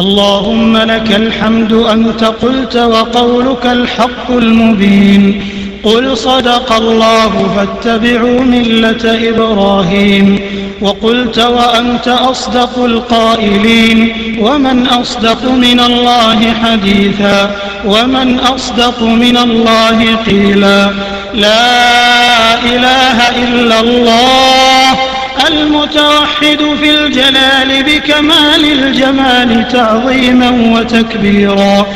اللهم لك الحمد أنت قلت وقولك الحق المبين قل صدق الله فاتبعوا ملة إبراهيم وقلت وأنت أصدق القائلين ومن أصدق من الله حديثا ومن أصدق من الله قيلا لا إله إلا الله المتوحد في الجلال بكمال الجمال تعظيما وتكبيرا.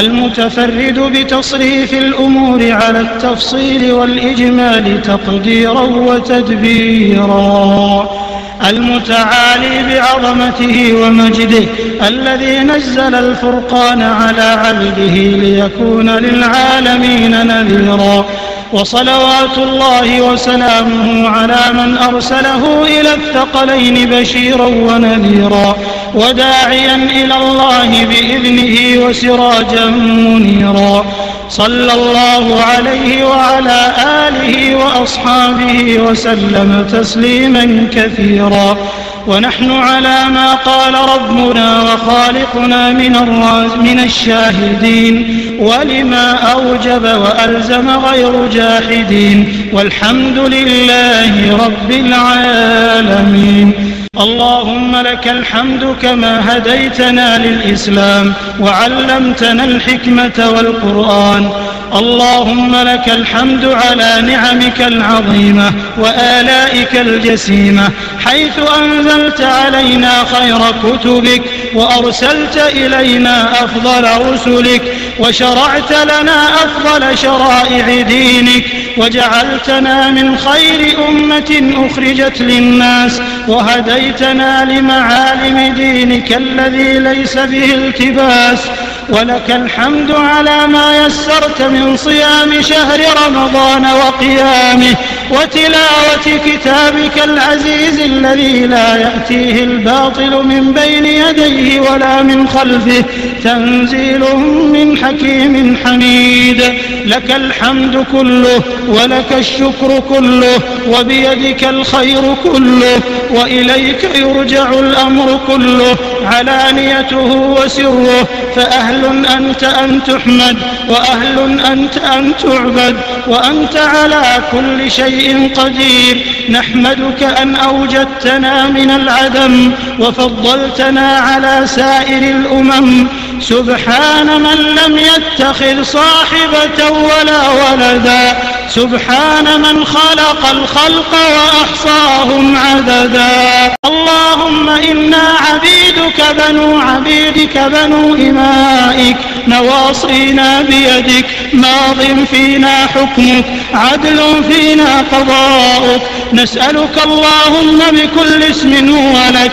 المتفرد بتصريف الأمور على التفصيل والإجمال تقديرا وتدبيرا. المتعالي بعظمته ومجده الذي نزل الفرقان على عبده ليكون للعالمين نذيرا. وصلوات الله وسلامه على من أرسله إلى الثقلين بشيرا ونذيرا وداعيا إلى الله بإذنه وسراجا منيرا صلى الله عليه وعلى آله وأصحابه وسلم تسليما كثيرا ونحن على ما قال ربنا وخالقنا من من الشاهدين ولما أوجب وألزم غير جاحدين والحمد لله رب العالمين. اللهم لك الحمد كما هديتنا للإسلام وعلمتنا الحكمة والقرآن اللهم لك الحمد على نعمك العظيمة وآلائك الجسيمة حيث أنزلت علينا خير كتبك وأرسلت إلينا أفضل رسلك وشرعت لنا أفضل شرائع دينك وجعلتنا من خير أمة أخرجت للناس وهديتنا لمعالم دينك الذي ليس به التباس ولك الحمد على ما يسرت من صيام شهر رمضان وقيامه وتلاوة كتابك العزيز الذي لا يأتيه الباطل من بين يديه ولا من خلفه تنزيل من حكيم حميد. لك الحمد كله ولك الشكر كله وبيدك الخير كله وإليك يرجع الأمر كله علانيته وسره فأهل أنت أن تحمد وأهل أنت أن تعبد وأنت على كل شيء قدير. نحمدك أن أوجدتنا من العدم وفضلتنا على سائر الأمم. سبحان من لم يتخذ صاحبة ولا ولدا. سبحان من خلق الخلق وأحصاهم عددا. اللهم إنا عبيدك بنو عبيدك بنو إمائك. نواصينا بيدك. ماض فينا حكمك. عدل فينا قضاؤك. نسألك اللهم بكل اسم هو لك.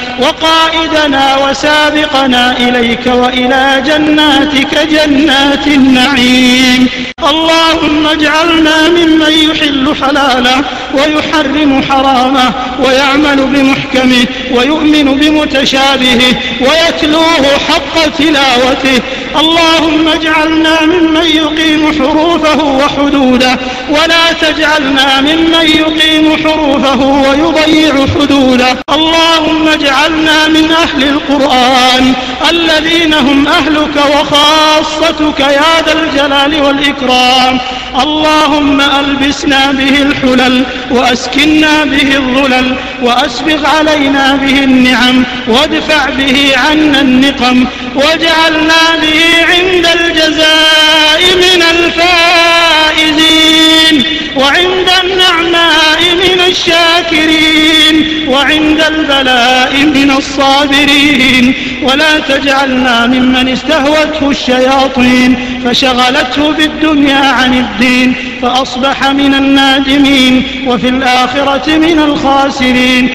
وقائدنا وسابقنا إليك وإلى جناتك جنات النعيم. اللهم اجعلنا ممن يحل حلاله ويحرم حرامه ويعمل بمحكمه ويؤمن بمتشابهه ويتلوه حق تلاوته اللهم اجعلنا ممن يقيم حروفه وحدوده ولا تجعلنا ممن يقيم حروفه ويضيع حدوده. اللهم اجعلنا من أهل القرآن الذين هم أهلك وخاصتك يا ذا الجلال والإكرام. اللهم ألبسنا به الحلل وأسكنا به الظلل وأسبغ علينا به النعم وادفع به عنا النقم واجعلنا به عند الجزاء من الفائزين وعند النعماء من الشاكرين وعند البلاء من الصابرين. ولا تجعلنا ممن استهوته الشياطين فشغلته بالدنيا عن الدين فأصبح من النادمين وفي الآخرة من الخاسرين.